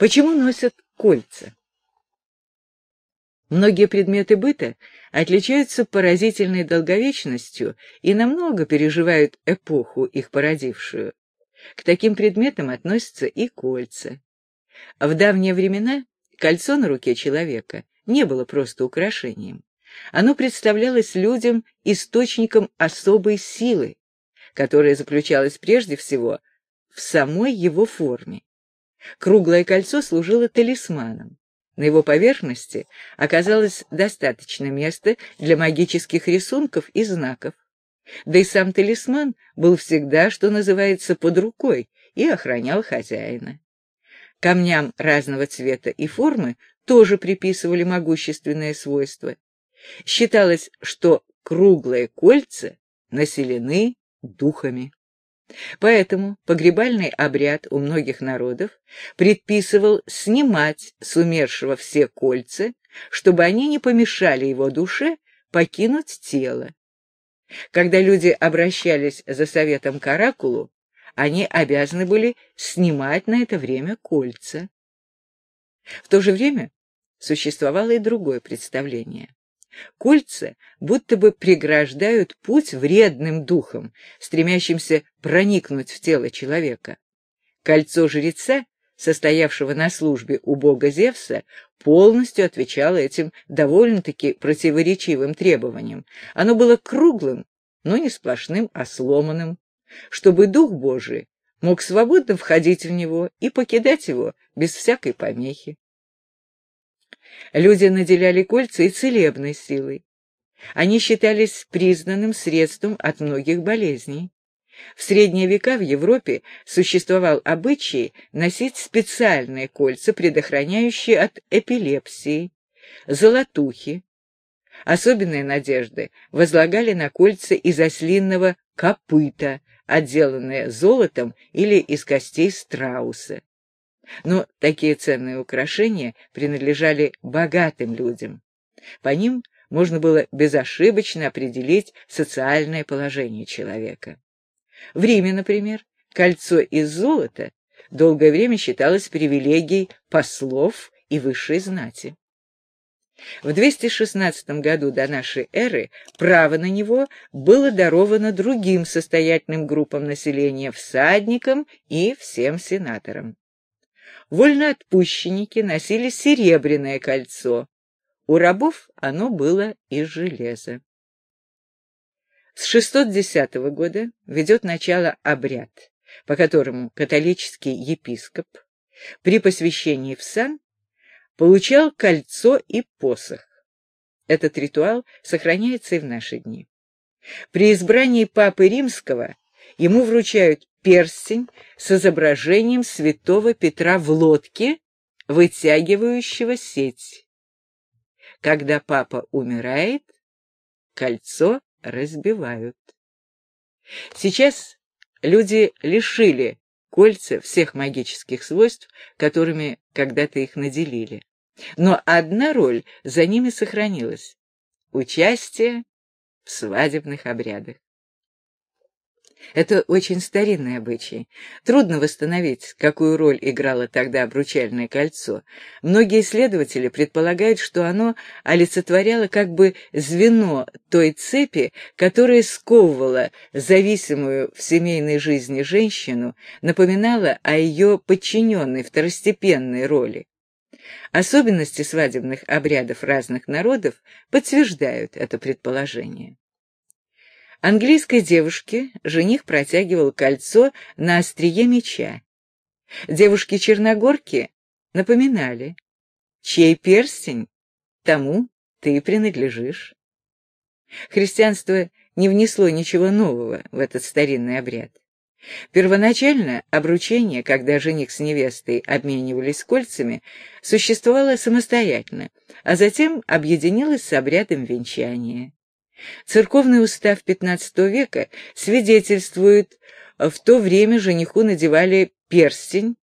Почему носят кольца? Многие предметы быта отличаются поразительной долговечностью и намного переживают эпоху, их породившую. К таким предметам относятся и кольца. В давние времена кольцо на руке человека не было просто украшением. Оно представлялось людям источником особой силы, которая заключалась прежде всего в самой его форме. Круглое кольцо служило талисманом. На его поверхности оказалось достаточно места для магических рисунков и знаков. Да и сам талисман был всегда, что называется, под рукой и охранял хозяина. Камням разного цвета и формы тоже приписывали могущественное свойство. Считалось, что круглые кольца населены духами. Поэтому погребальный обряд у многих народов предписывал снимать с умершего все кольца, чтобы они не помешали его душе покинуть тело. Когда люди обращались за советом к оракулу, они обязаны были снимать на это время кольца. В то же время существовало и другое представление. Кольца будто бы преграждают путь вредным духам, стремящимся проникнуть в тело человека. Кольцо жреца, состоявшего на службе у бога Зевса, полностью отвечало этим довольно-таки противоречивым требованиям. Оно было круглым, но не сплошным, а сломанным, чтобы дух Божий мог свободно входить в него и покидать его без всякой помехи. Люди наделяли кольца и целебной силой. Они считались признанным средством от многих болезней. В средние века в Европе существовал обычай носить специальные кольца, предохраняющие от эпилепсии, золотухи. Особенные надежды возлагали на кольца из ослинного копыта, отделанные золотом или из костей страуса. Но такие ценные украшения принадлежали богатым людям. По ним можно было безошибочно определить социальное положение человека. В Риме, например, кольцо из золота долгое время считалось привилегией послов и высшей знати. В 216 году до нашей эры право на него было даровано другим состоятельным группам населения, всадникам и всем сенаторам. Вольноотпущенники носили серебряное кольцо. У рабов оно было из железа. С 610 года ведет начало обряд, по которому католический епископ при посвящении в сан получал кольцо и посох. Этот ритуал сохраняется и в наши дни. При избрании Папы Римского ему вручают перстень с изображением святого Петра в лодке, вытягивающего сеть. Когда папа умирает, кольцо разбивают. Сейчас люди лишили кольца всех магических свойств, которыми когда-то их наделили. Но одна роль за ними сохранилась — участие в свадебных обрядах. Это очень старинный обычай. Трудно восстановить, какую роль играло тогда обручальное кольцо. Многие исследователи предполагают, что оно олицетворяло как бы звено той цепи, которая сковывала зависимую в семейной жизни женщину, напоминала о ее подчиненной второстепенной роли. Особенности свадебных обрядов разных народов подтверждают это предположение. Английской девушке жених протягивал кольцо на острие меча. Девушки-черногорки напоминали, чей перстень, тому ты принадлежишь. Христианство не внесло ничего нового в этот старинный обряд. Первоначально обручение, когда жених с невестой обменивались кольцами, существовало самостоятельно, а затем объединилось с обрядом венчания. Церковный устав XV века свидетельствует, в то время жениху надевали перстень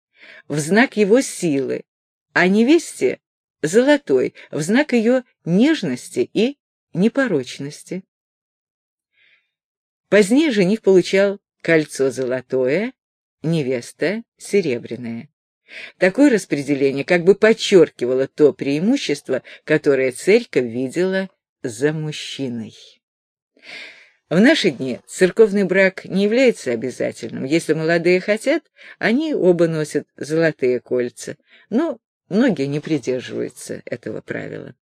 в знак его силы, а невесте — золотой, в знак ее нежности и непорочности. Позднее жених получал кольцо золотое, невеста — серебряное. Такое распределение как бы подчеркивало то преимущество, которое церковь видела за мужчиной. В наши дни церковный брак не является обязательным. Если молодые хотят, они оба носят золотые кольца, но многие не придерживаются этого правила.